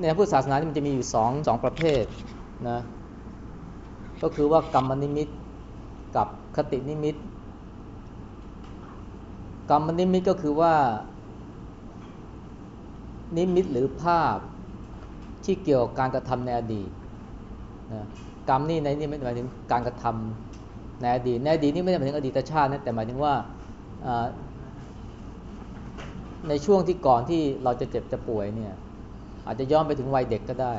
ในพุทธศาสนานี่มันจะมีอยู่สองสองประเภทนะก็คือว่ากรรมนิมิตกับคตินิมิต กรรมนิมิตก็คือว่า นิมิตหรือภาพที่เกี่ยวกับการกระทำในอดีตนะกรรมนี่ในนี่ไม่หมายถึงการกระทำในอดีตในอดีตนี่ไม่ได้หมายถึงอดีตชาตินะแต่หมายถึงว่าในช่วงที่ก่อนที่เราจะเจ็บจะป่วยเนี่ย อาจจะย้อนไปถึงวัยเด็กก็ได้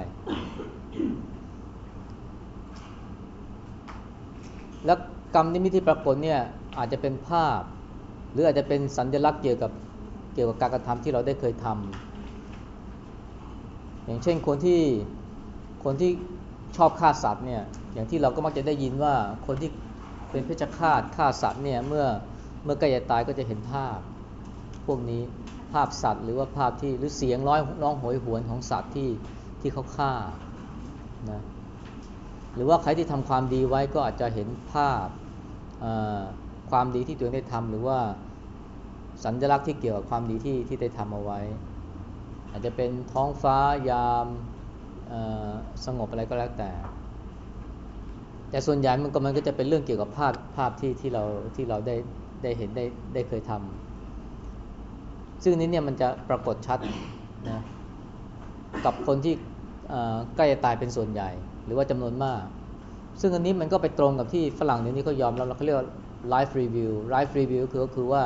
แล้วกรรมนิมิตที่ปรากฏเนี่ยอาจจะเป็นภาพ หรืออาจจะเป็นสัญลักษณ์เกี่ยวกับเกี่ยวกับการกระทำที่เราได้เคยทำอย่างเช่นคนที่คนที่ชอบฆ่าสัตว์เนี่ยอย่างที่เราก็มักจะได้ยินว่าคนที่เป็นเพชฌฆาตฆ่าสัตว์เนี่ยเมื่อเมื่อใกล้จะตายก็จะเห็นภาพ พวกนี้ ภาพสัตว์ หรือว่าภาพที่หรือเสียงร้อยร้องโหยหวนของสัตว์ที่ที่เขาฆ่านะหรือว่าใครที่ทำความดีไว้ก็อาจจะเห็นภาพความดีที่ตัวเองได้ทำหรือว่าสัญลักษณ์ที่เกี่ยวกับความดีที่ที่ได้ทำเอาไว้ อาจจะเป็นท้องฟ้ายามสงบอะไรก็แล้วแต่ แต่ส่วนใหญ่มันก็มันก็จะเป็นเรื่องเกี่ยวกับภาพภาพที่ที่เราที่เราได้ได้เห็นได้ได้เคยทำ ซึ่งนี้เนี่ยมันจะปรากฏชัดนะกับคนที่ใกล้จะตายเป็นส่วนใหญ่ หรือว่าจำนวนมาก ซึ่งอันนี้มันก็ไปตรงกับที่ฝรั่งเดี๋ยวนี้เขายอมรับเราเขาเรียกว่า life review life review คือก็คือว่า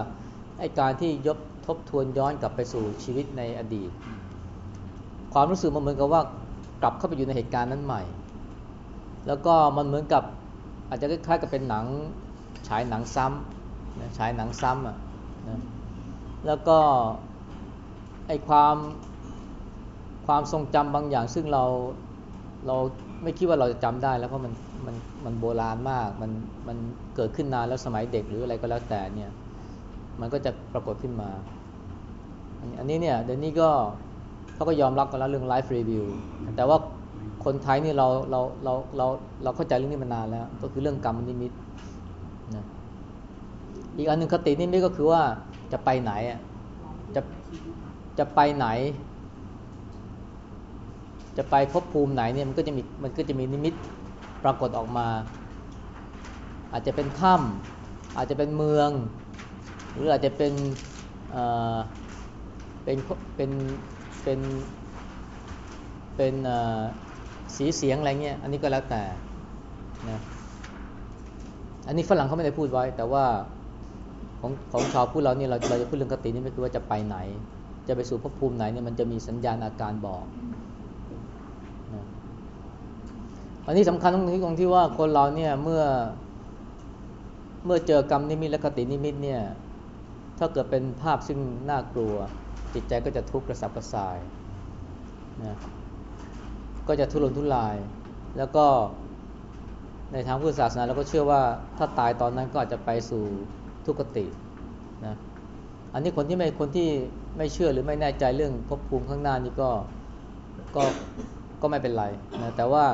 ไอการที่ยบทบทวนย้อนกลับไปสู่ชีวิตในอดีต ความรู้สึกมันเหมือนกับว่ากลับเข้าไปอยู่ในเหตุการณ์นั้นใหม่ แล้วก็มันเหมือนกับอาจจะคล้ายๆกับเป็นหนังฉายหนังซ้ำนะฉายหนังซ้ำอะนะ แล้วก็ไอความความทรงจำบางอย่างซึ่งเราเราไม่คิดว่าเราจะจำได้แล้วเพราะมันมันมันโบราณมากมันมันเกิดขึ้นนานแล้วสมัยเด็กหรืออะไรก็แล้วแต่เนี่ยมันก็จะปรากฏขึ้นมาอันนี้เนี่ยเดี๋ยวนี้ก็เขาก็ยอมรับกันแล้วเรื่องไลฟ์รีวิวแต่ว่าคนไทยนี่เราเราเราเราเราเข้าใจเรื่องนี้มานานแล้ว ก็คือเรื่องกรรมนิมิตนะอีกอันหนึ่งคตินิมิตก็คือว่า จะไปไหนอะจะจะไปไหน จะไปพบภูมิไหนเนี่ยมันก็จะมีมันก็จะมีนิมิตปรากฏออกมา อาจจะเป็นถ้ำอาจจะเป็นเมือง หรืออาจจะเป็นเอ่อเป็นเป็นเป็นเป็นสีเสียงอะไรเงี้ยอันนี้ก็แล้วแต่นะอันนี้ฝรั่งเขาไม่ได้พูดไว้ แต่ว่า ของของชาวพูดเราเนี่ยเราเราจะพูดเรื่องกตินี่ไม่คือว่าจะไปไหน จะไปสู่ภพภูมิไหนเนี่ยมันจะมีสัญญาณอาการบอกอันนี้สำคัญตรงที่ตรงที่ว่าคนเราเนี่ยเมื่อเมื่อเจอกรรมนิมิตและกตินิมิตเนี่ยถ้าเกิดเป็นภาพซึ่งน่ากลัว จิตใจก็จะทุกข์กระสับกระส่ายนะก็จะทุรนทุราย แล้วก็ในทางพุทธศาสนาเราก็เชื่อว่าถ้าตายตอนนั้นก็อาจจะไปสู่ ทุกตินะอันนี้คนที่ไม่คนที่ไม่เชื่อหรือไม่แน่ใจเรื่องภพภูมิข้างหน้านี่ก็ก็ก็ไม่เป็นไรนะแต่ว่า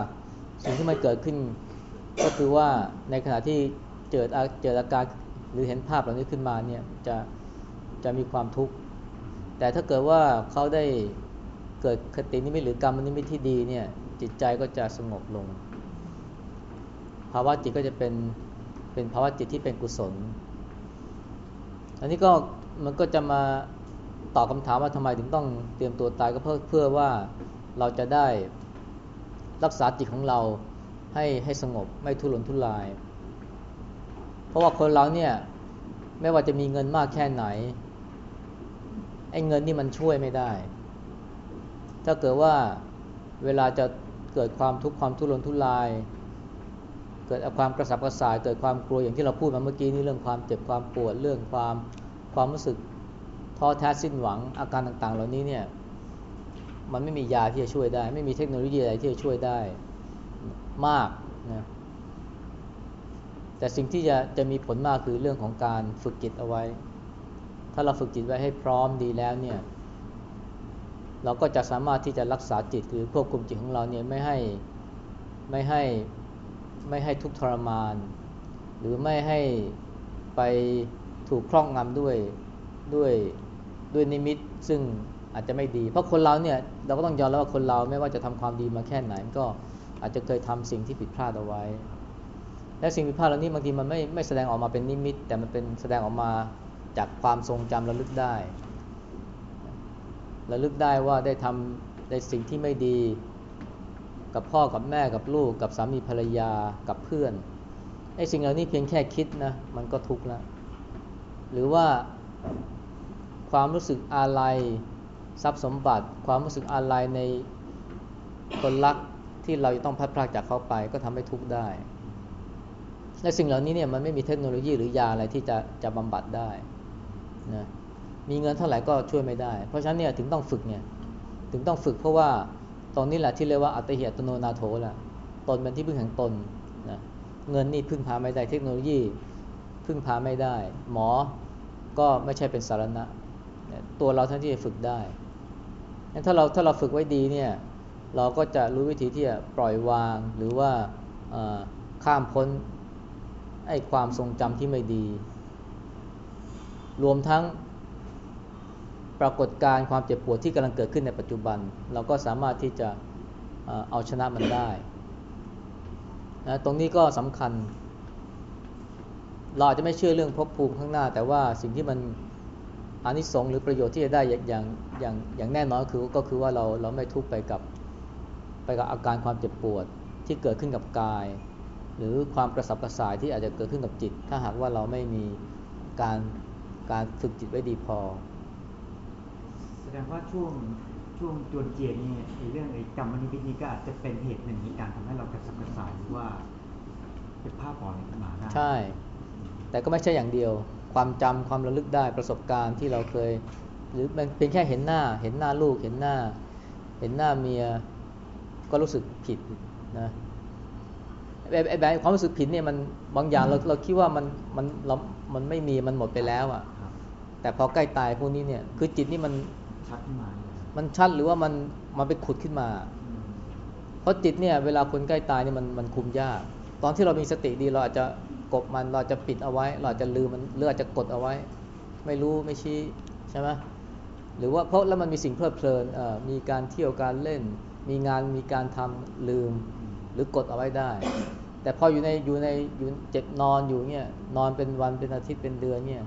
สิ่งที่มันเกิดขึ้น ก็คือว่าในขณะที่เจอเจออาการหรือเห็นภาพเหล่านี้ขึ้นมาเนี่ยจะจะมีความทุกข์แต่ถ้าเกิดว่าเขาได้เกิดคตินิมิตหรือกรรมนิมิตที่ดีเนี่ยจิตใจก็จะสงบลง ภาวะจิตก็จะเป็นเป็นภาวะจิตที่เป็นกุศล อันนี้ก็มันก็จะมาตอบคาถามว่าทำไมถึงต้องเตรียมตัวตายก็เพื่อเพื่อว่าเราจะได้รักษาจิตของเราให้ให้สงบไม่ทุรนทุราย เพราะว่าคนเราเนี่ยไม่ว่าจะมีเงินมากแค่ไหนไอ้เงินนี่มันช่วยไม่ได้ ถ้าเกิดว่าเวลาจะเกิดความทุกข์ความทุรนทุราย กิดความกระสับกระส่าย เกิดความกลัวอย่างที่เราพูดมาเมื่อกี้นี้เรื่องความเจ็บความปวดเรื่องความความรู้สึกท้อแท้สิ้นหวังอาการต่างๆ เหล่านี้เนี่ยมันไม่มียาที่จะช่วยได้ ไม่มีเทคโนโลยีอะไรที่จะช่วยได้มากนะแต่สิ่งที่จะจะมีผลมากคือเรื่องของการฝึกจิตเอาไว้ ถ้าเราฝึกจิตไว้ให้พร้อมดีแล้วเนี่ยเราก็จะสามารถที่จะรักษาจิตหรือควบคุมจิตของเราเนี่ยไม่ให้ไม่ให้ ไม่ให้ทุกทรมาน หรือไม่ให้ไปถูกครอบงำด้วยด้วยด้วยนิมิตซึ่งอาจจะไม่ดี เพราะคนเราเนี่ยเราก็ต้องยอมรับว่าคนเราไม่ว่าจะทำความดีมาแค่ไหนก็อาจจะเคยทำสิ่งที่ผิดพลาดเอาไว้ และสิ่งผิดพลาดเหล่านี้บางทีมันไม่ไม่แสดงออกมาเป็นนิมิต แต่มันเป็นแสดงออกมาจากความทรงจำระลึกได้ระลึกได้ว่าได้ทำในสิ่งที่ไม่ดี กับพ่อกับแม่กับลูก กับสามีภรรยากับเพื่อนไอ้สิ่งเหล่านี้เพียงแค่คิดนะมันก็ทุกข์ล้วหรือว่าความรู้สึกอาลัยทรัพย์สมบัติ ความรู้สึกอาลัยในคนรักที่เราจะต้องพัดพลากจากเขาไปก็ทำให้ทุกข์ได้และสิ่งเหล่านี้เนี่ยมันไม่มีเทคโนโลยีหรือยาอะไรที่จะจะบำบัดได้นะมีเงินเท่าไหร่ก็ช่วยไม่ได้ เพราะฉะนั้นเนี่ยถึงต้องฝึกเนี่ยถึงต้องฝึกเพราะว่า ตรงนี้แหละที่เรียกว่าอัตหิอัตโนนาโถแหละตนเป็นที่พึ่งแห่งตนนะเงินนี่พึ่งพาไม่ได้เทคโนโลยี พึ่งพาไม่ได้ หมอก็ไม่ใช่เป็นสารณะ ตัวเราท่านที่จะฝึกได้ถ้าเราถ้าเราฝึกไว้ดีเนี่ยเราก็จะรู้วิธีที่จะปล่อยวางหรือว่าข้ามพ้นไอ้ความทรงจำที่ไม่ดี รวมทั้ง ปรากฏการณ์ความเจ็บปวดที่กำลังเกิดขึ้นในปัจจุบัน เราก็สามารถที่จะเอาชนะมันได้นะตรงนี้ก็สำคัญ เราอาจจะไม่เชื่อเรื่องภพภูมิข้างหน้า แต่ว่าสิ่งที่มันอานิสงส์หรือประโยชน์ที่จะได้อย่างอย่างอย่างแน่นอนคือก็คือว่าเราเราไม่ทุกข์ไปกับไปกับอาการความเจ็บปวดที่เกิดขึ้นกับกาย หรือความกระสับกระส่ายที่อาจจะเกิดขึ้นกับจิต ถ้าหากว่าเราไม่มีการการฝึกจิตไว้ดีพอ ดงว่าช่วงช่วงจวนเจียนี่ไอ้เรื่องไอ้กรรมนิพินี้ก็อาจจะเป็นเหตุหนึ่งในการทำให้เรากระสับกระส่ายหรือว่าเป็นภาพปลอมขึ้นมาได้ใช่ แต่ก็ไม่ใช่อย่างเดียว ความจำความระลึกได้ประสบการณ์ที่เราเคย หรือมันเป็นแค่เห็นหน้า เห็นหน้าลูกเห็นหน้า เห็นหน้าเมียก็รู้สึกผิดนะแบบแบบความรู้สึกผิดเนี่ยมันบางอย่างเราเราคิดว่ามันมันเรามันไม่มีมันหมดไปแล้วอะ่ะ แต่พอใกล้ตายพวกนี้เนี่ย คือจิตนี่มัน ชัดขึ้นมา มันชัดหรือว่ามันมันไปขุดขึ้นมา เพราะจิตเนี่ยเวลาคนใกล้ตายเนี่ยมันมันคุมยาก ตอนที่เรามีสติดีเราอาจจะกบมันเราจะปิดเอาไว้ เราจะลืมมันเลือจะกดเอาไว้ ไม่รู้ไม่ชี้ใช่ไหมหรือว่าเพราะแล้วมันมีสิ่งเพลิดเพลินมีการเที่ยวการเล่น มีงานมีการทำลืมหรือกดเอาไว้ได้ แต่พออยู่ในอยู่ในอยู่เจ็บนอนอยู่เนี่ยนอนเป็นวันเป็นอาทิตย์เป็นเดือนเนี่ย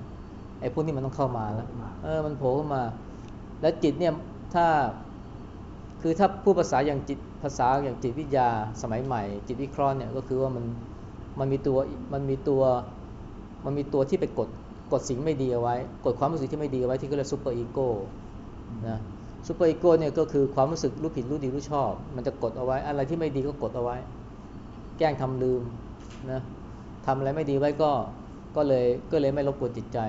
ไอ้พวกนี้มันต้องเข้ามาแล้วเออมันโผล่เข้ามา แล้วจิตเนี่ยถ้าคือถ้าพูดภาษาอย่างจิตภาษาอย่างจิตวิทยาสมัยใหม่ จิตวิเคราะห์เนี่ยก็คือว่ามันมันมีตัวมันมีตัวมันมีตัวที่ไปกดกดสิ่งไม่ดีเอาไว้ กดความรู้สึกที่ไม่ดีเอาไว้ที่เขาเรียก superegoนะ superego เนี่ยก็คือความรู้สึกรู้ผิดรู้ดีรู้ชอบ มันจะกดเอาไว้ อะไรที่ไม่ดีก็กดเอาไว้ แกล้งทำลืมนะทำอะไรไม่ดีไว้ก็ก็เลยก็เลยไม่รบกวนจิตใจ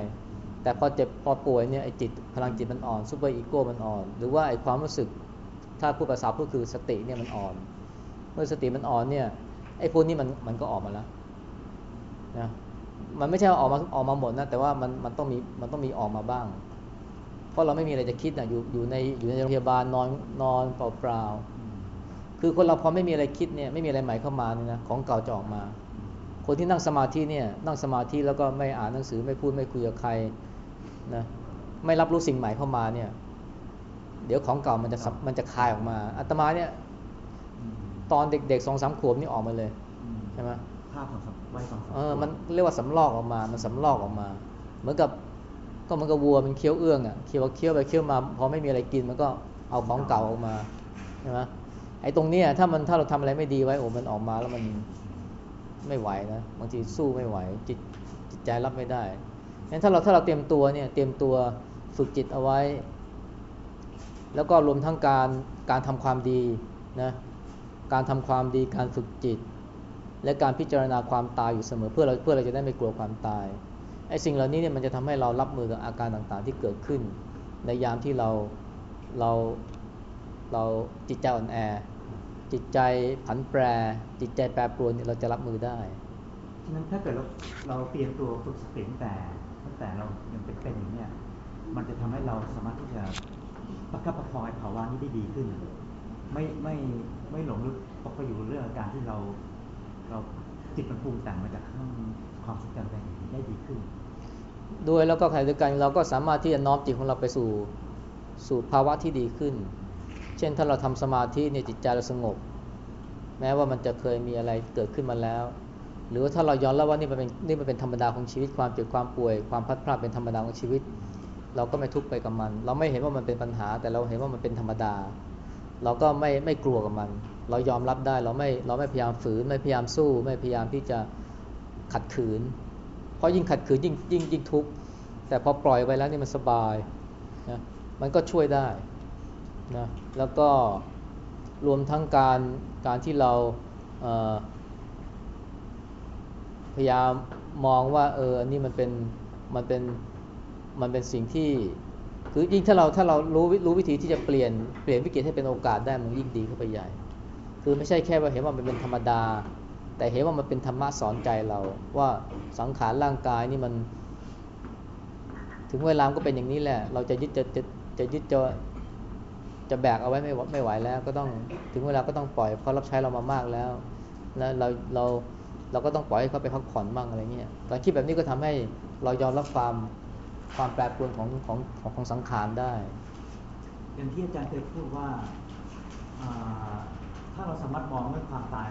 แต่พอเจ็บพอป่วยเนี่ยไอ้จิตพลังจิตมันอ่อน superego มันอ่อน หรือว่าไอ้ความรู้สึกถ้าพูดภาษาพูดคือสติเนี่ยมันอ่อน เมื่อสติมันอ่อนเนี่ยไอ้พวกนี้มันมันก็ออกมาแล้วนะมันไม่ใช่ออกมาออกมาหมดนะแต่ว่ามันมันต้องมีมันต้องมีออกมาบ้าง เพราะเราไม่มีอะไรจะคิดนะอยู่อยู่ในอยู่ในโรงพยาบาลนอนนอนเปล่าๆคือคนเราพอไม่มีอะไรคิดเนี่ยไม่มีอะไรใหม่เข้ามาเนี่ยนะของเก่าจะออกมา คนที่นั่งสมาธิเนี่ยนั่งสมาธิแล้วก็ไม่อ่านหนังสือไม่พูดไม่คุยกับใคร นะไม่รับรู้สิ่งใหม่เข้ามาเนี่ย เดี๋ยวของเก่ามันจะมันจะคายออกมาอาตมาเนี่ย ตอนเด็กๆสองสามขวบนี่ออกมาเลยใช่ไหมภาพของไว้สองเออมันเรียกว่าสำลอกออกมา มันสำลอกออกมา เหมือนกับก็มันก็วัวมันเคี้ยวเอื้องอะเคี้ยวเคี้ยวไปเคี้ยวมาพอไม่มีอะไรกินมันก็เอาของเก่าออกมาใช่ไหมไอ้ตรงเนี้ยถ้ามันถ้าเราทำอะไรไม่ดีไว้โอ้มันออกมาแล้วมันไม่ไหวนะบางทีสู้ไม่ไหว จิตจิตใจรับไม่ได้ งั้นถ้าเราถ้าเราเตรียมตัวเนี่ยเตรียมตัวฝึกจิตเอาไว้ แล้วก็รวมทั้งการการทำความดีนะการทำความดีการฝึกจิต และการพิจารณาความตายอยู่เสมอเพื่อเราเพื่อเราจะได้ไม่กลัวความตายไอ้สิ่งเหล่านี้เนี่ยมันจะทำให้เรารับมือกับอาการต่างๆ ที่เกิดขึ้น ในยามที่เราเราเราจิตใจอ่อนแอ จิตใจผันแปร จิตใจแปรปรวนเราจะรับมือได้ฉะนั้นถ้าเกิดเราเราเตรียมตัวฝึกสติแต่ แต่เรายังเป็นเป็นอย่างเนี้ยมันจะทำให้เราสามารถที่จะประคับประคองภาวะนี้ได้ดีขึ้น ไม่ไม่ไม่หลงลึกตกไปอยู่เรื่องอาการที่เราเราจิตมันปรุงแต่งมาจากข้างความสุขใจได้ดีขึ้น ด้วยแล้วก็ขณะเดียวกันเราก็สามารถที่จะน้อมจิตของเราไปสู่สู่ภาวะที่ดีขึ้น เช่นถ้าเราทำสมาธิเนี่ยจิตใจเราสงบ แม้ว่ามันจะเคยมีอะไรเกิดขึ้นมาแล้ว หรือว่าถ้าเราย้อนแล้วว่านี่มันเป็นนี่มันเป็นธรรมดาของชีวิตความเจ็บความป่วย ความพัดพลาดเป็นธรรมดาของชีวิต เราก็ไม่ทุกข์ไปกับมัน เราไม่เห็นว่ามันเป็นปัญหา แต่เราเห็นว่ามันเป็นธรรมดา เราก็ไม่ไม่กลัวกับมัน เรายอมรับได้เราไม่เราไม่พยายามฝืน ไม่พยายามสู้ ไม่พยายามที่จะขัดขืน เพราะยิ่งขัดขืนยิ่งยิ่งยิ่งทุกข์แต่พอปล่อยไปแล้วนี่มันสบายนะมันก็ช่วยได้นะแล้วก็รวมทั้งการการที่เราเพยายามมองว่าเอออันนี้มันเป็นมันเป็นมันเป็นสิ่งที่ คือยิ่งถ้าเราถ้าเรารู้รู้วิธีที่จะเปลี่ยนเปลี่ยนวิกฤตให้เป็นโอกาสได้มันยิ่งดีเข้าไปใหญ่ คือไม่ใช่แค่ว่าเห็นว่ามันเป็นธรรมดา แต่เห็นว่ามันเป็นธรรมะสอนใจเรา ว่าสังขารร่างกายนี่มัน ถึงเวลาก็เป็นอย่างนี้แหละ เราจะยึดจะจะจะยึดจะจะแบกเอาไว้ไม่ไม่ไหวแล้ว ก็ต้องถึงเวลาก็ต้องปล่อยเขาะรับใช้เรามามากแล้วนะเราเราเรา ก็ต้องปล่อยให้เขาไปพักผ่อนบ้างอะไรเงี้ยการคิดแบบนี้ก็ทำให้เรายอมรับความความแปรปรวนของของของของสังขารได้ อย่างที่อาจารย์เคยพูดว่าถ้าเราสามารถมองเรื่องความตาย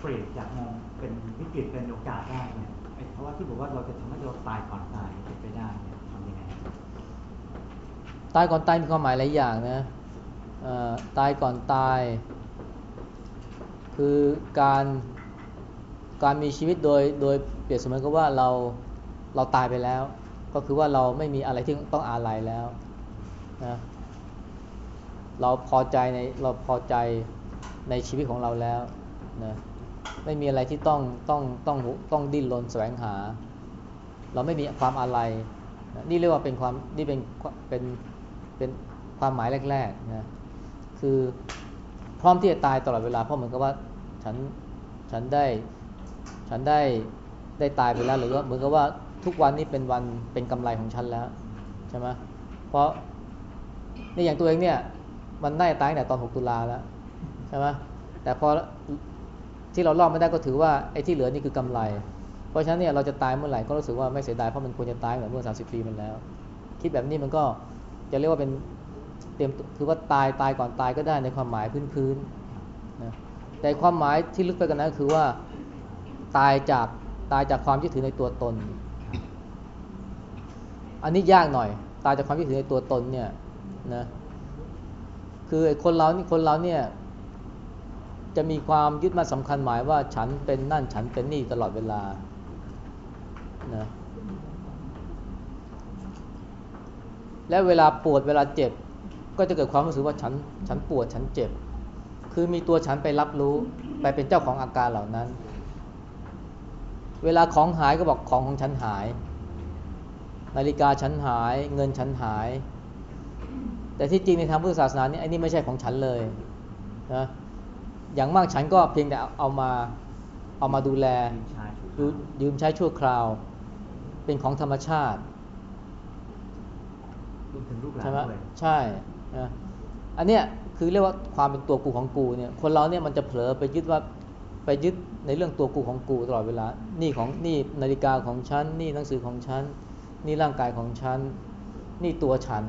เปลี่ยนจากมองเป็นวิกฤตเป็นโอกาสได้เนี่ยเพราะว่าที่บอกว่าเราจะทำให้เราตายก่อนตายเป็นไปได้เนี่ยทำยังไงตายก่อนตายมีความหมายหลายอย่างนะตายก่อนตาย คือการ การมีชีวิตโดยโดยเปรียบเสมือนกับว่าเราเราตายไปแล้ว ก็คือว่าเราไม่มีอะไรที่ต้องอาลัยแล้วนะเราพอใจในเราพอใจในชีวิตของเราแล้วนะไม่มีอะไรที่ต้องต้องต้องต้องดิ้นรนแสวงหา เราไม่มีความอาลัยนี่เรียกว่าเป็นความนี่เป็นเป็นเป็นความหมายแรกๆนะคือพร้อมที่จะตายตลอดเวลาเพราะเหมือนกับว่าฉันฉันได้ ฉันได้ได้ตายไปแล้วหรือว่าเหมือนกับว่าทุกวันนี้เป็นวันเป็นกำไรของฉันแล้วใช่ไหมเพราะนี่อย่างตัวเองเนี่ย มันได้ตายแต่ตอน 6 ตุลาแล้วใช่ไหมแต่พอที่เรารอดไม่ได้ก็ถือว่าไอ้ที่เหลือนี่คือกำไร เพราะฉะนั้นเนี่ยเราจะตายเมื่อไหร่ก็รู้สึกว่าไม่เสียดายเพราะมันควรจะตายเหมือนเมื่อ 30 ปีมันแล้ว คิดแบบนี้มันก็จะเรียกว่าเป็นเตรียมคือว่าตายตายก่อนตายก็ได้ในความหมายพื้นๆนะแต่ความหมายที่ลึกไปกันนั้นคือว่า ตายจากตายจากความยึดถือในตัวตน อันนี้ยากหน่อย ตายจากความยึดถือในตัวตนเนี่ยนะคือคนเรานี่คนเราเนี่ยจะมีความยึดมั่นสำคัญหมายว่าฉันเป็นนั่นฉันเป็นนี่ตลอดเวลานะและเวลาปวดเวลาเจ็บ ก็จะเกิดความรู้สึกว่าฉันฉันปวดฉันเจ็บ คือมีตัวฉันไปรับรู้ไปเป็นเจ้าของอาการเหล่านั้น เวลาของหายก็บอกของของฉันหาย นาฬิกาฉันหาย เงินฉันหาย แต่ที่จริงในทางพุทธศาสนานี่ไอ้นี่ไม่ใช่ของฉันเลยนะอย่างมากฉันก็เพียงแต่เอามาเอามาดูแลยืมใช้ชั่วคราว เป็นของธรรมชาติใช่ไหมใช่นะอันเนี้ยคือเรียกว่าความเป็นตัวกูของกูเนี่ยคนเราเนี่ยมันจะเผลอไปยึดว่า ไปยึดในเรื่องตัวกูของกูตลอดเวลา นี่ของนี่นาฬิกาของฉัน นี่หนังสือของฉัน นี่ร่างกายของฉัน นี่ตัวฉัน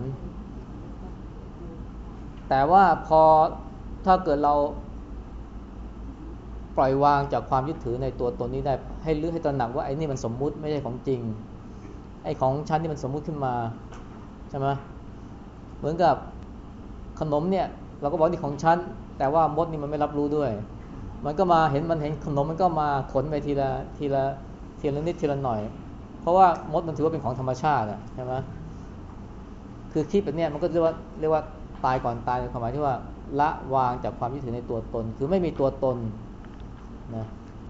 แต่ว่าพอถ้าเกิดเราปล่อยวางจากความยึดถือในตัวตนนี้ได้ ให้ลึกให้ตระหนักว่าไอ้นี่มันสมมุติไม่ใช่ของจริง ไอ้ของฉันนี่มันสมมุติขึ้นมาใช่ไหมเหมือนกับขนมเนี่ยเราก็บอกนี่ของฉัน แต่ว่ามดนี่มันไม่รับรู้ด้วย มันก็มาเห็นมันเห็นขนมมันก็มาขนไปทีละทีละทีละนิดทีละหน่อย เพราะว่ามดมันถือว่าเป็นของธรรมชาติใช่ไหมคือคิดแบบนี้มันก็เรียกว่าเรียกว่าตายก่อนตายในความหมายที่ว่าละวางจากความยึดถือในตัวตน คือไม่มีตัวตนนะ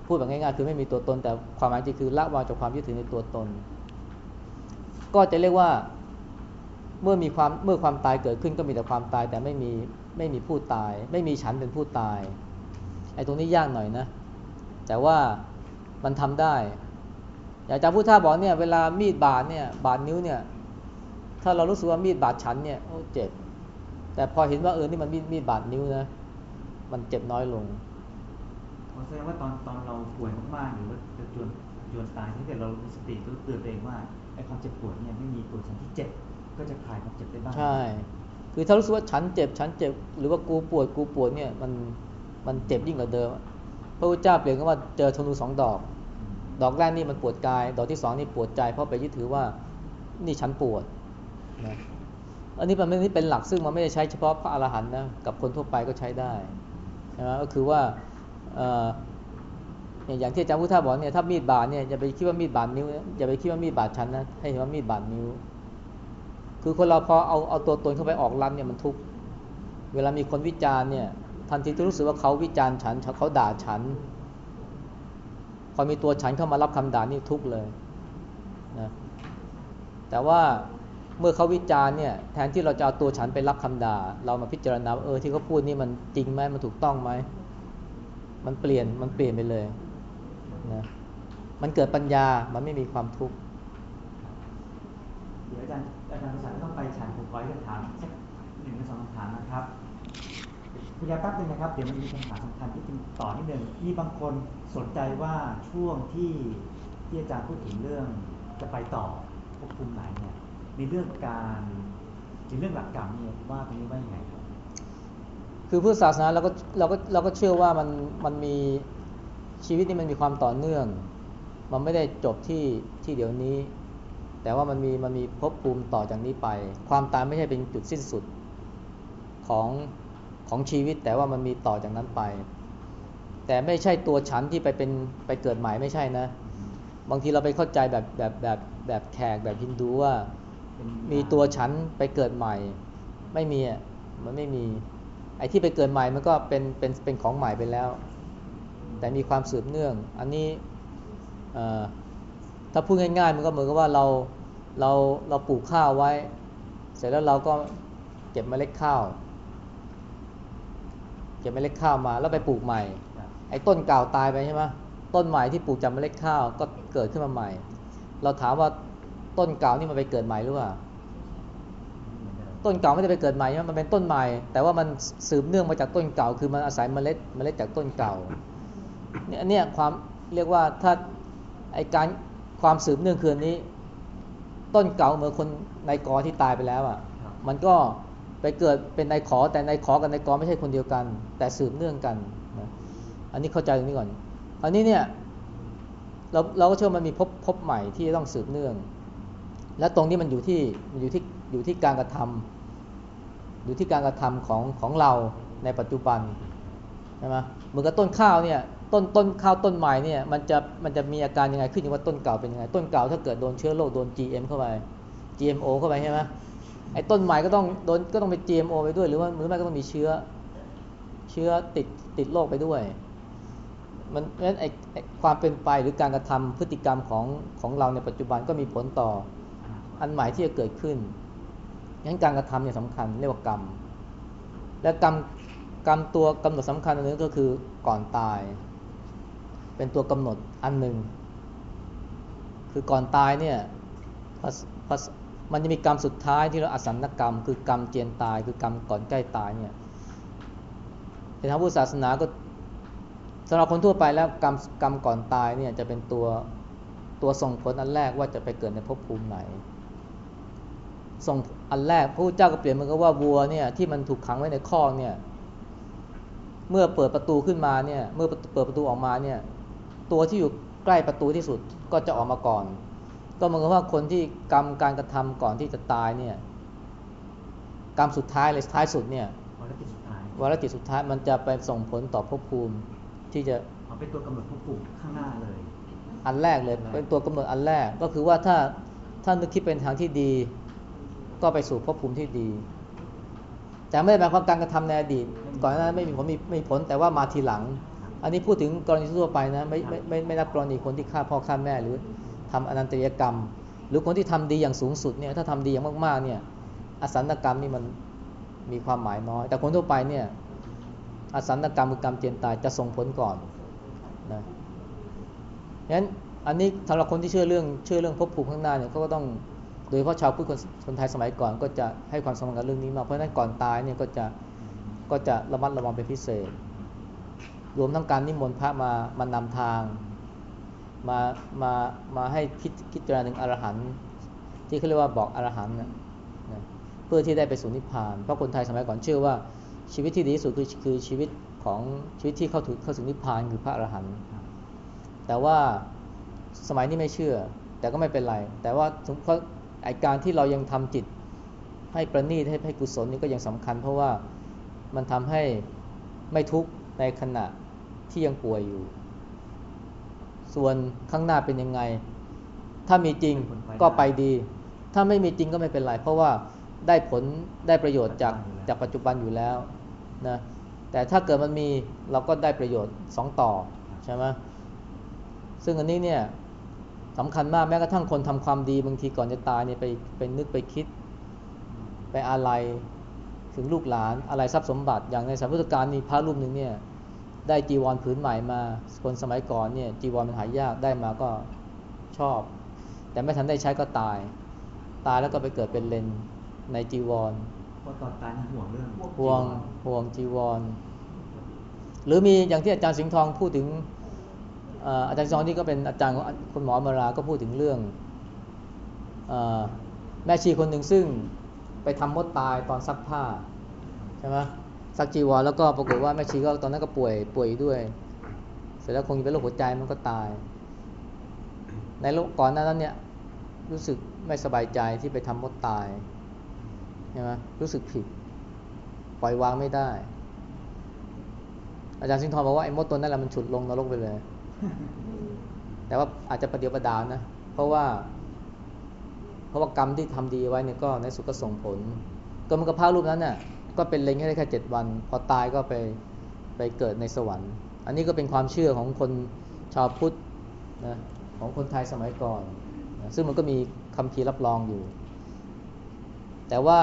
พูดแบบง่ายๆคือไม่มีตัวตน แต่ความหมายจริงคือละวางจากความยึดถือในตัวตน ก็จะเรียกว่าเมื่อมีความเมื่อความตายเกิดขึ้นก็มีแต่ความตายแต่ไม่มีไม่มีผู้ตาย ไม่มีฉันเป็นผู้ตาย อ้ตรงนี้ยากหน่อยนะ แต่ว่ามันทำได้อยากจะพูดท่าบอกเนี่ยเวลามีดบาดเนี่ยบาดนิ้วเนี่ย ถ้าเรารู้สึกว่ามีดบาดฉันเนี่ยโอ้เจ็บ แต่พอเห็นว่าเออนี่มันมีดมีดบาดนิ้วนะ มันเจ็บน้อยลงแสดงว่าตอนตอนเราป่วยมากๆหรือว่าจะจนจนตายถ้าเกิดเรามีสติก็เตือนตัวเองว่าไอ้ความเจ็บปวดเนี่ยไม่มีตัวฉันที่เจ็บก็จะคลายความเจ็บได้บ้างใช่แคือถ้ารู้สึกว่าฉันเจ็บฉันเจ็บ หรือว่ากูปวดกูปวดเนี่ยมัน มันเจ็บยิ่งกว่าเดิม พระพุทธเจ้าเปลี่ยนก็ว่าเจอธนูสองดอก ดอกแรกนี่มันปวดกาย ดอกที่สองนี่ปวดใจ เพราะไปยึดถือว่านี่ฉันปวดนะอันนี้มันไม่ได้เป็นหลักซึ่งมันไม่ได้ใช้เฉพาะพระอรหันต์นะกับคนทั่วไปก็ใช้ได้นะก็คือว่าอย่างที่อาจารย์พุทธาบอกเนี่ยถ้ามีดบาดเนี่ยอย่าไปคิดว่ามีดบาดนิ้วอย่าไปคิดว่ามีดบาดชั้นนะให้เห็นว่ามีดบาดนิ้ว คือคนเราพอเอาเอาตัวตนเข้าไปออกรันเนี่ยมันทุกเวลามีคนวิจารณ์เนี่ย ทันทีที่รู้สึกว่าเขาวิจารณ์ฉันเขาด่าฉัน พอมีตัวฉันเข้ามารับคำด่านี่ทุกเลยนะแต่ว่าเมื่อเขาวิจารณ์เนี่ยแทนที่เราจะเอาตัวฉันไปรับคำด่า เรามาพิจารณาเออที่เขาพูดนี่มันจริงไหมมันถูกต้องไหมมันเปลี่ยนมันเปลี่ยนไปเลยนะมันเกิดปัญญามันไม่มีความทุกข์เดี๋ยวอาจารย์อาจารย์สันต้องไปฉันผมขอให้ถามสักหนึ่งหรือสองคำถามนะครับ คุณยาแป๊บนึงนะครับเดี๋ยวมันมีคำถามสำคัญที่จึงต่อนิดนึงมีบางคนสนใจว่าช่วงที่ที่อาจารย์พูดถึงเรื่องจะไปต่อภพภูมิไหนเนี่ยในเรื่องการในเรื่องหลักกรรมเนี่ยว่าตรงนี้ว่ายังไงครับ คือพุทธศาสนาเราก็เราก็เราก็เชื่อว่ามันมันมีชีวิตนี่มันมีความต่อเนื่อง มันไม่ได้จบที่ที่เดี๋ยวนี้ แต่ว่ามันมีมันมีภพภูมิต่อจากนี้ไป ความตายไม่ใช่เป็นจุดสิ้นสุดของ ของชีวิตแต่ว่ามันมีต่อจากนั้นไป แต่ไม่ใช่ตัวฉันที่ไปเป็นไปเกิดใหม่ไม่ใช่นะ บางทีเราไปเข้าใจแบบแบบแบบแบบแขกแบบฮินดูว่า มีตัวฉันไปเกิดใหม่ ไม่มีอะมันไม่มีไอ้ที่ไปเกิดใหม่มันก็เป็นเป็นเป็นของใหม่ไปแล้ว แต่มีความสืบเนื่อง อันนี้ถ้าพูดง่ายๆ มันก็เหมือนกับว่าเราเราเราปลูกข้าวไว้ เสร็จแล้วเราก็เก็บเมล็ดข้าว เก็บเมล็ดข้าวมาแล้วไปปลูกใหม่ ไอ้ต้นเก่าตายไปใช่ไหมต้นใหม่ที่ปลูกจากเมล็ดข้าวก็เกิดขึ้นมาใหม่ เราถามว่าต้นเก่านี่มันไปเกิดใหม่หรือเปล่าต้นเก่าไม่ได้ไปเกิดใหม่มันเป็นต้นใหม่ แต่ว่ามันสืบเนื่องมาจากต้นเก่า คือมันอาศัยเมล็ดเมล็ดจากต้นเก่าเนี่ยเนี่ยความเรียกว่าถ้าไอการความสืบเนื่องคือนี้ ต้นเก่าเหมือนคนในกอที่ตายไปแล้วอะ่ะ มันก็ ไปเกิดเป็นนายขอแต่นายขอกับนายกอไม่ใช่คนเดียวกัน แต่สืบเนื่องกันนะอันนี้เข้าใจตรงนี้ก่อนอันนี้เนี่ยเราเราก็เชื่อมันมีพบพบใหม่ที่ต้องสืบเนื่อง และตรงนี้มันอยู่ที่มันอยู่ที่อยู่ที่การกระทำอยู่ที่การกระทำของของเราในปัจจุบันใช่ไหมเหมือนกับต้นข้าวเนี่ยต้นต้นข้าวต้นใหม่เนี่ยมันจะมันจะมีอาการยังไงขึ้นอยู่ว่าต้นเก่าเป็นยังไงต้นเก่าถ้าเกิดโดนเชื้อโรคโดน GM เข้าไป GMO เข้าไปใช่ไหม ไอ้ต้นใหม่ก็ต้องโดนก็ต้องเป็น GMO ไปด้วย หรือว่าหรือไม่ก็ต้องมีเชื้อ เชื้อติดติดโรคไปด้วย มันเพราะฉะนั้นไอ้ความเป็นไปหรือการกระทำพฤติกรรมของของเราในปัจจุบันก็มีผลต่อ อันใหม่ที่จะเกิดขึ้นงั้นการกระทำเนี่ยสำคัญเรียกว่ากรรม และกรรมกรรมตัวกำหนดสำคัญอันนึงก็คือก่อนตาย เป็นตัวกำหนดอันหนึ่งคือก่อนตายเนี่ย มันจะมีกรรมสุดท้ายที่เราอสันนกรรม คือกรรมเจียนตาย คือกรรมก่อนใกล้ตายเนี่ยในทางพุทธศาสนาก็สำหรับคนทั่วไปแล้วกรรมกรรมก่อนตายเนี่ยจะเป็นตัวตัวส่งผลอันแรกว่าจะไปเกิดในภพภูมิไหน ส่งอันแรกพระพุทธเจ้าก็เปลี่ยนมันก็ว่าวัวเนี่ยที่มันถูกขังไว้ในคอกเนี่ยเมื่อเปิดประตูขึ้นมาเนี่ยเมื่อเปิดประตูออกมาเนี่ยตัวที่อยู่ใกล้ประตูที่สุดก็จะออกมาก่อน ก็เหมือนกับว่าคนที่กรรมการกระทำก่อนที่จะตายเนี่ยกรรมสุดท้ายเลยท้ายสุดเนี่ยวาระจิตสุดท้ายวาระจิตสุดท้ายมันจะไปส่งผลต่อภพภูมิที่จะเป็นตัวกำหนดภพภูมิข้างหน้าเลย อันแรกเลยเป็นตัวกำหนดอันแรกก็คือว่าถ้าถ้านึกคิดเป็นทางที่ดี ก็ไปสู่ภพภูมิที่ดี แต่ไม่ได้หมายความการกระทำในอดีต ก่อนหน้านั้นไม่มีผลมีไม่ผลแต่ว่ามาทีหลัง อันนี้พูดถึงกรณีทั่วไปนะไม่ไม่ไม่ไม่นับกรณีคนที่ฆ่าพ่อฆ่าแม่หรือ ทำอนันตริยกรรม หรือคนที่ทำดีอย่างสูงสุดเนี่ยถ้าทำดีอย่างมากๆเนี่ยอสันตกรรมนี่มันมีความหมายน้อย แต่คนทั่วไปเนี่ยอสันตกรรมคือกรรมเจียนตายจะส่งผลก่อนนะงั้นอันนี้สำหรับคนที่เชื่อเรื่องเชื่อเรื่องภพภูมิข้างหน้าเนี่ยเขาก็ต้องโดยเฉพาะชาวพุทธคนคนไทยสมัยก่อน ก็จะให้ความสำคัญกับเรื่องนี้มากเพราะฉะนั้นก่อนตายเนี่ยก็จะก็จะระมัดระวังเป็นพิเศษ รวมทั้งการนิมนต์พระมามานำทาง มามามาให้คิดคิดจารณาถึงอรหันต์ที่เขาเรียกว่าบอกอรหันต์นะเพื่อที่ได้ไปสู่นิพพาน เพราะคนไทยสมัยก่อนเชื่อว่าชีวิตที่ดีที่สุดคือคือชีวิตของชีวิตที่เข้าถึงเข้าถึงนิพพานคือพระอรหันต์แต่ว่าสมัยนี้ไม่เชื่อ แต่ก็ไม่เป็นไร แต่ว่าเพราะไอการที่เรายังทำจิต ให้ประณีตให้ให้กุศลนี่ก็ยังสำคัญ เพราะว่ามันทำให้ไม่ทุกข์ในขณะที่ยังป่วยอยู่ ส่วนข้างหน้าเป็นยังไง ถ้ามีจริงก็ไปดี ถ้าไม่มีจริงก็ไม่เป็นไร เพราะว่าได้ผลได้ประโยชน์จากจากปัจจุบันอยู่แล้วนะแต่ถ้าเกิดมันมีเราก็ได้ประโยชน์สองต่อใช่ไหมซึ่งอันนี้เนี่ยสำคัญมากแม้กระทั่งคนทำความดีบางทีก่อนจะตายเนี่ยไปไปนึกไปคิด ไปอะไรถึงลูกหลานอะไรทรัพย์สมบัติอย่างในสมัยพุทธกาลนี่พระรูปหนึ่งเนี่ย ได้จีวรผืนใหม่มาคนสมัยก่อนเนี่ยจีวรมันหายากได้มาก็ชอบ แต่ไม่ทันได้ใช้ก็ตาย ตายแล้วก็ไปเกิดเป็นเลนในจีวรเพราะตอนตายนี่ห่วงเรื่องห่วงห่วงจีวร หรือมีอย่างที่อาจารย์สิงห์ทองพูดถึงเอ่ออาจารย์สิงห์ทองนี่ก็เป็นอาจารย์ของคุณหมออมาราก็พูดถึงเรื่องเออแม่ชีคนหนึ่งซึ่งไปทำมดตายตอนซักผ้าใช่ไหม ซักจีวรแล้วก็ปรากฏว่าแม่ชีก็ตอนนั้นก็ป่วยป่วยด้วย เสร็จแล้วคงจะเป็นโรคหัวใจมันก็ตาย ในโรคก่อนหน้านั้นเนี่ยรู้สึกไม่สบายใจที่ไปทำมดตายใช่ไหมรู้สึกผิด ปล่อยวางไม่ได้ อาจารย์สิงห์ทองบอกว่าไอ้มดตัวนั้นแหละมันฉุดลงนรกไปเลย แต่ว่าอาจจะประเดียวประดาวนะ เพราะว่า เพราะว่ากรรมที่ทำดีไว้เนี่ยก็ในสุดก็ส่งผล ก็มันกับพระรูปนั้นน่ะ ก็เป็นเลงแค่แค่เจ็ดวัน พอตายก็ไปไปเกิดในสวรรค์ อันนี้ก็เป็นความเชื่อของคนชาวพุทธนะของคนไทยสมัยก่อนนะซึ่งมันก็มีคำพีรับรองอยู่ แต่ว่า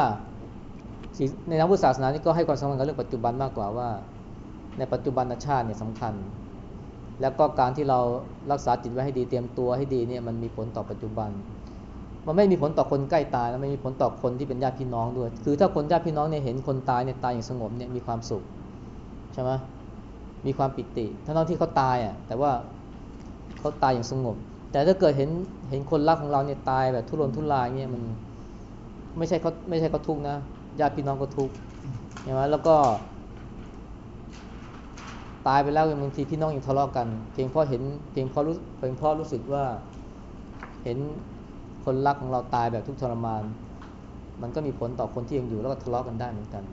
ในทางพุทธศาสนานี่ก็ให้ความสำคัญกับเรื่องปัจจุบันมากกว่าว่า ในปัจจุบันชาติเนี่ยสำคัญ แล้วก็การที่เรารักษาจิตไว้ให้ดีเตรียมตัวให้ดีเนี่ยมันมีผลต่อปัจจุบัน มันไม่มีผลต่อคนใกล้ตายแล้วไม่มีผลต่อคนที่เป็นญาติพี่น้องด้วย คือถ้าคนญาติพี่น้องเนี่ยเห็นคนตายเนี่ยตายอย่างสงบเนี่ยมีความสุขใช่ไหมมีความปิติทั้งที่เขาตายอะแต่ว่าเขาตายอย่างสงบ แต่ถ้าเกิดเห็นเห็นคนรักของเราเนี่ยตายแบบทุรนทุรายเนี่ยมันไม่ใช่เขาไม่ใช่เขาทุกนะญาติพี่น้องก็ทุกใช่ไหมแล้วก็ ตายไปแล้วบางทีพี่น้องยังทะเลาะกัน เพียงเพราะเห็นเพียงเพราะรู้เพียงเพราะรู้สึกว่าเห็น คนรักของเราตายแบบทุกข์ทรมาน มันก็มีผลต่อคนที่ยังอยู่แล้วก็ทะเลาะกันได้เหมือนกัน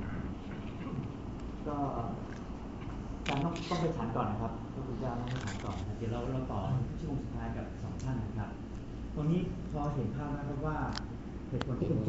ก็การต้องต้องไปฉันก่อนนะครับพระคุณเจ้าต้องไปฉันก่อนนะเดี๋ยวเราเราต่อช่วงสุดท้ายกับสองท่านนะครับ ตรงนี้พอเห็นภาพนะครับว่าเหตุผลที่